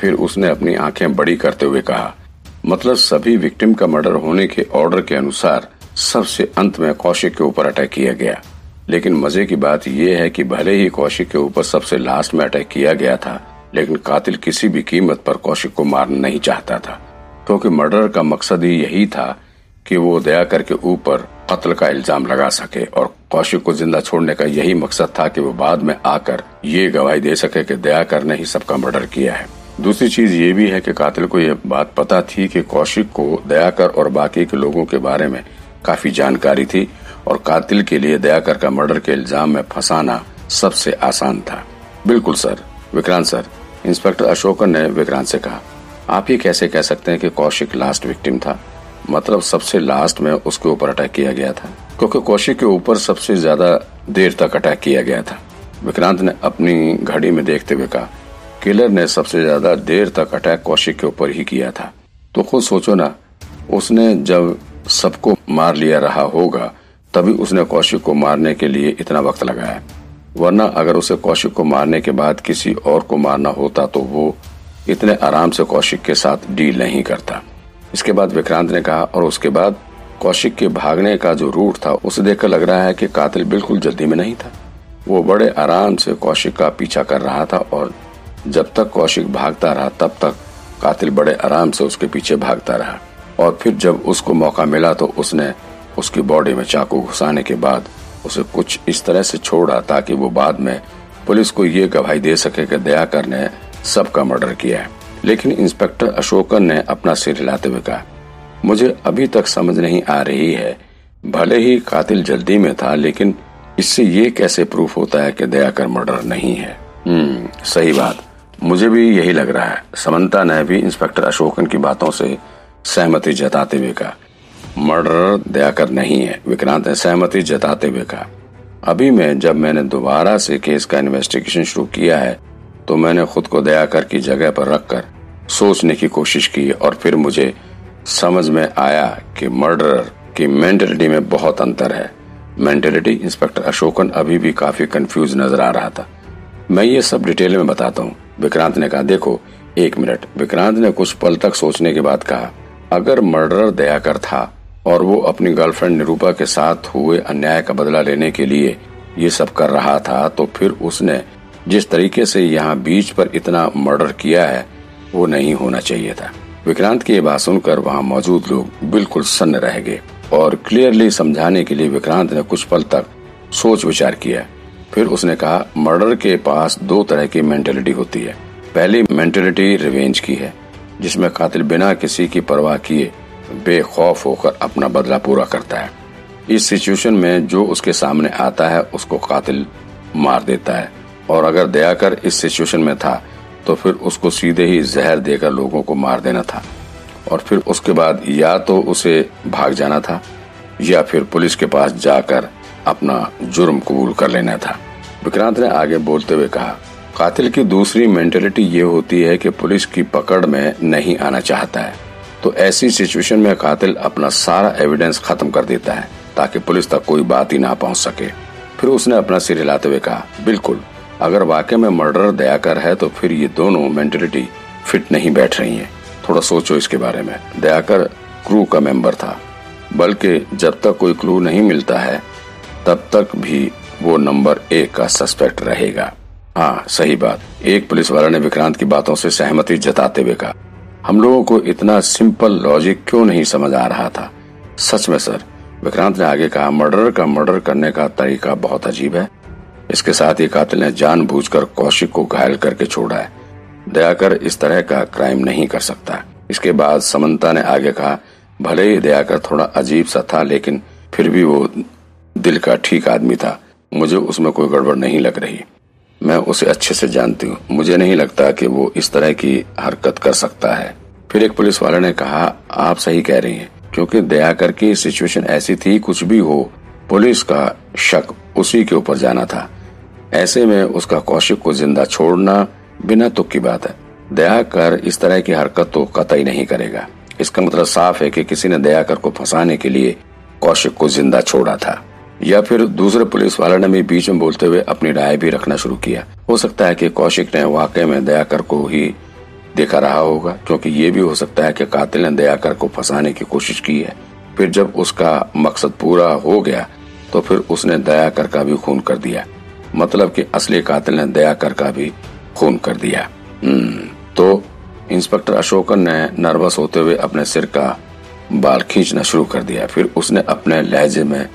फिर उसने अपनी आँखें बड़ी करते हुए कहा मतलब सभी विक्टिम का मर्डर होने के ऑर्डर के अनुसार सबसे अंत में कौशिक के ऊपर अटैक किया गया। लेकिन मज़े की बात यह है कि भले ही कौशिक के ऊपर सबसे लास्ट में अटैक किया गया था, लेकिन कातिल किसी भी कीमत पर कौशिक को मारना नहीं चाहता था। क्योंकि तो मर्डर का मकसद ही यही था कि वो दयाकर के ऊपर कत्ल का इल्ज़ाम लगा सके, और कौशिक को ज़िंदा छोड़ने का यही मकसद था कि वो बाद में आकर ये गवाही दे सके कि दयाकर ने ही सबका मर्डर किया है। दूसरी चीज़ ये भी है कि कातिल को यह बात पता थी कि कौशिक को दयाकर और बाकी के लोगों के बारे में काफ़ी जानकारी थी और कातिल के लिए दयाकर का मर्डर के इल्ज़ाम में फंसाना सबसे आसान था। बिल्कुल, sir. Vikrant, sir. Inspector Ashokan ने विक्रांत से कहा, आप ये कैसे कह सकते हैं कि कौशिक लास्ट विक्टिम था? मतलब सबसे लास्ट में उसके ऊपर अटैक किया गया था, क्योंकि कौशिक के ऊपर सबसे ज़्यादा देर तक अटैक किया गया था। विक्रांत ने अपनी घड़ी में देखते हुए कहा किलर ने सबसे ज़्यादा देर तक अटैक कौशिक के ऊपर ही किया था। तो खुद सोचो ना, उसने जब सबको मार लिया रहा होगा, तभी उसने कौशिक को मारने के लिए इतना वक्त लगाया। वरना अगर उसे कौशिक को मारने के बाद किसी और को मारना होता तो वो इतने आराम से कौशिक के साथ डील नहीं करता। इसके बाद विक्रांत ने कहा, और उसके बाद कौशिक के भागने का जो रूट था, उसे देखकर लग रहा है कि कातिल बिल्कुल जल्दी में नहीं था। वो बड़े आराम से कौशिक का पीछा कर रहा था और जब तक कौशिक भागता रहा, तब तक कातिल बड़े आराम से उसके पीछे भागता रहा। और फिर जब उसको मौका मिला तो उसने उसकी बॉडी में चाकू घुसाने के बाद उसे कुछ इस तरह से छोड़ा, ताकि वो बाद में पुलिस को ये गवाही दे सके कि दयाकर ने सबका मर्डर किया है। लेकिन इंस्पेक्टर अशोकन ने अपना सिर हिलाते हुए कहा, मुझे अभी तक समझ नहीं आ रही है। भले ही कातिल जल्दी में था, लेकिन इससे ये कैसे प्रूफ होता है कि दयाकर मर्डर नहीं है? हम्म सही बात। मुझे भी यही लग रहा है। समंता ने भी इंस्पेक्टर अशोकन की बातों से सहमति जताते हुए कहा। मर्डर दयाकर नहीं है, विक्रांत ने सहमति जताते हुए कहा। अभी मैं, जब मैंने दोबारा से केस का इन्वेस्टिगेशन शुरू किया है तो मैंने खुद को दयाकर की जगह पर रखकर सोचने की कोशिश की और फिर मुझे समझ में आया कि मर्डरर की मेंटेलिटी में बहुत अंतर है। मेंटेलिटी इंस्पेक्टर अशोकन अभी भी काफ़ी कंफ्यूज नज़र आ रहा था। मैं ये सब डिटेल में बताता हूँ। विक्रांत ने कहा, देखो, एक मिनट। विक्रांत ने कुछ पल तक सोचने के बाद कहा, अगर मर्डरर दयाकर था और वो अपनी गर्लफ्रेंड निरूपा के साथ हुए अन्याय का बदला लेने के लिए ये सब कर रहा था तो फिर उसने जिस तरीके से यहाँ बीच पर इतना मर्डर किया है, वो नहीं होना चाहिए था। विक्रांत की ये बात सुनकर वहाँ मौजूद लोग बिल्कुल सन्न रह गए और क्लियरली समझाने के लिए विक्रांत ने कुछ पल तक सोच विचार किया। फिर उसने कहा, मर्डर के पास दो तरह की मेंटेलिटी होती है। पहली मेंटेलिटी रिवेंज की है, जिसमें कातिल बिना किसी की परवाह किए बेखौफ होकर अपना बदला पूरा करता है। इस सिचुएशन में जो उसके सामने आता है, उसको कातिल मार देता है। और अगर दयाकर इस सिचुएशन में था तो फिर उसको सीधे ही जहर देकर लोगों को मार देना था। और फिर उसके बाद या तो उसे भाग जाना था, या फिर पुलिस के पास जाकर अपना जुर्म कबूल कर लेना था। विक्रांत ने आगे बोलते हुए कहा, कातिल की दूसरी मेंटेलिटी ये होती है कि पुलिस की पकड़ में नहीं आना चाहता है। तो ऐसी सिचुएशन में कातिल अपना सारा एविडेंस खत्म कर देता है, ताकि पुलिस तक कोई बात ही ना पहुँच सके। फिर उसने अपना सिर हिलाते हुए कहा, बिल्कुल, अगर वाकई में मर्डर दयाकर है तो फिर ये दोनों मेंटेलिटी फिट नहीं बैठ रही है। थोड़ा सोचो इसके बारे में। दयाकर क्रू का मेंबर था, बल्कि जब तक कोई क्लू नहीं मिलता है तब तक भी वो नंबर एक का सस्पेक्ट रहेगा। हाँ सही बात। एक पुलिस वाला ने विक्रांत की बातों से सहमति जताते हुए कहा, हम लोगों को इतना सिंपल लॉजिक क्यों नहीं समझ आ रहा था? सच में, सर, विक्रांत ने आगे कहा, मर्डर का मर्डर करने का तरीका बहुत अजीब है। इसके साथ ही कातिल ने जानबूझकर कौशिक को घायल करके छोड़ा है। दयाकर इस तरह का क्राइम नहीं कर सकता। इसके बाद समंता ने आगे कहा, भले ही दयाकर थोड़ा अजीब सा था, लेकिन फिर भी वो दिल का ठीक आदमी था। मुझे उसमें कोई गड़बड़ नहीं लग रही। मैं उसे अच्छे से जानती हूँ। मुझे नहीं लगता कि वो इस तरह की हरकत कर सकता है। फिर एक पुलिस वाले ने कहा, आप सही कह रही हैं। क्योंकि दयाकर की सिचुएशन ऐसी थी, कुछ भी हो, पुलिस का शक उसी के ऊपर जाना था। ऐसे में उसका कौशिक को ज़िंदा छोड़ना बिना तुक की बात है। दयाकर इस तरह की हरकत तो कतई नहीं करेगा। इसका मतलब साफ़ है कि किसी ने दयाकर को फंसाने के लिए कौशिक को ज़िंदा छोड़ा था। या फिर दूसरे पुलिस वाले ने भी बीच में बोलते हुए अपनी राय भी रखना शुरू किया। हो सकता है कि कौशिक ने वाकई में दयाकर को ही देखा रहा होगा क्योंकि ये भी हो सकता है कि कातिल ने दयाकर को फंसाने की कोशिश की है। फिर जब उसका मकसद पूरा हो गया तो फिर उसने दयाकर का भी खून कर दिया। मतलब कि असली कातिल ने दयाकर का भी खून कर दिया। हम्म, तो इंस्पेक्टर अशोकन ने नर्वस होते हुए अपने सिर का बाल खींचना शुरू कर दिया। फिर उसने अपने लहजे में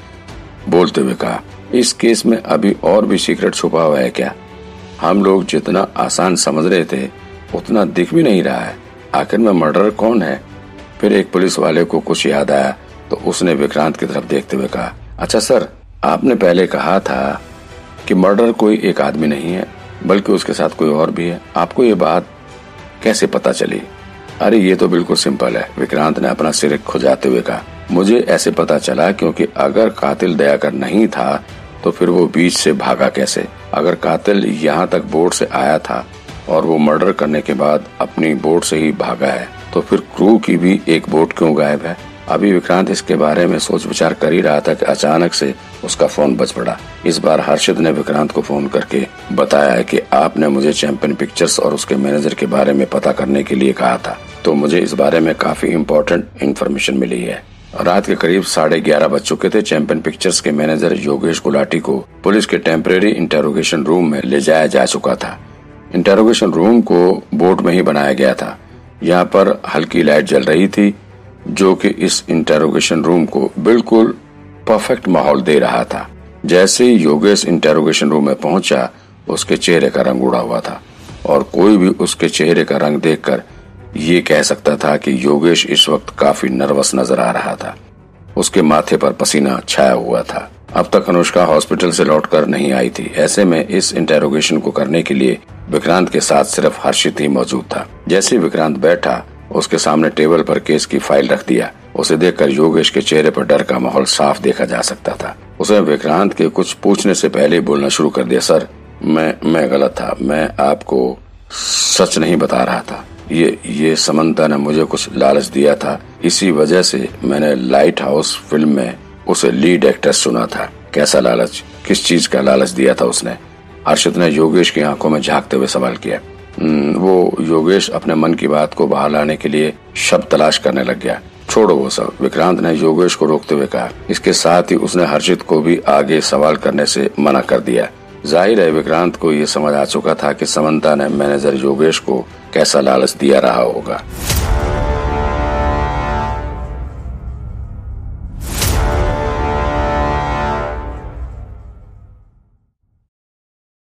बोलते हुए कहा, इस केस में अभी और भी सीक्रेट छुपा हुआ है क्या? हम लोग जितना आसान समझ रहे थे, उतना दिख भी नहीं रहा है। आखिर में मर्डर कौन है? फिर एक पुलिस वाले को कुछ याद आया तो उसने विक्रांत की तरफ़ देखते हुए कहा अच्छा सर, आपने पहले कहा था कि मर्डर कोई एक आदमी नहीं है, बल्कि उसके साथ कोई और भी है। आपको ये बात कैसे पता चली? अरे, ये तो बिल्कुल सिंपल है। विक्रांत ने अपना सिर खुजाते हुए कहा, मुझे ऐसे पता चला क्योंकि अगर कातिल दयाकर नहीं था तो फिर वो बीच से भागा कैसे? अगर कातिल यहाँ तक बोट से आया था और वो मर्डर करने के बाद अपनी बोट से ही भागा है तो फिर क्रू की भी एक बोट क्यों गायब है? अभी विक्रांत इसके बारे में सोच विचार कर ही रहा था कि अचानक से उसका फ़ोन बच पड़ा। इस बार हर्षित ने विक्रांत को फ़ोन करके बताया कि आपने मुझे चैंपियन पिक्चर्स और उसके मैनेजर के बारे में पता करने के लिए कहा था। तो मुझे इस बारे में काफ़ी इम्पोर्टेंट इन्फॉर्मेशन मिली है। रात के करीब साढ़े ग्यारह बज चुके थे। चैंपियन पिक्चर्स के मैनेजर योगेश गुलाटी को पुलिस के टेम्परेरी इंटेरोगेशन रूम में ले जाया जा चुका था। इंटेरोगेशन रूम को बोर्ड में ही बनाया गया था। यहाँ पर हल्की लाइट जल रही थी, जो कि इस इंटेरोगेशन रूम को बिल्कुल परफेक्ट माहौल दे रहा था। जैसे ही योगेश इंटेरोगेशन रूम में पहुँचा, उसके चेहरे का रंग उड़ा हुआ था। और कोई भी उसके चेहरे का रंग देखकर ये कह सकता था कि योगेश इस वक्त काफ़ी नर्वस नज़र आ रहा था। उसके माथे पर पसीना छाया हुआ था। अब तक अनुष्का हॉस्पिटल से लौटकर नहीं आई थी। ऐसे में इस इंटेरोगेशन को करने के लिए विक्रांत के साथ सिर्फ़ हर्षित ही मौजूद था। जैसे विक्रांत बैठा, उसके सामने टेबल पर केस की फ़ाइल रख दिया उसे देखकर योगेश के चेहरे पर डर का माहौल साफ़ देखा जा सकता था। उसे विक्रांत के कुछ पूछने से पहले बोलना शुरू कर दिया, सर, मैं मैं गलत था। मैं आपको सच नहीं बता रहा था। ये ये समंता ने मुझे कुछ लालच दिया था। इसी वजह से मैंने लाइट हाउस फ़िल्म में उसे लीड एक्ट्रेस सुना था। कैसा लालच? किस चीज़ का लालच दिया था उसने? हर्षित ने योगेश की आँखों में झांकते हुए सवाल किया। वो योगेश अपने मन की बात को बाहर लाने के लिए शब्द तलाश करने लग गया। छोड़ो वो सब। विक्रांत ने योगेश को रोकते हुए कहा। इसके साथ ही उसने हर्षित को भी आगे सवाल करने से मना कर दिया। ज़ाहिर है विक्रांत को ये समझ आ चुका था कि समंता ने मैनेजर योगेश को कैसा लालच दिया रहा होगा।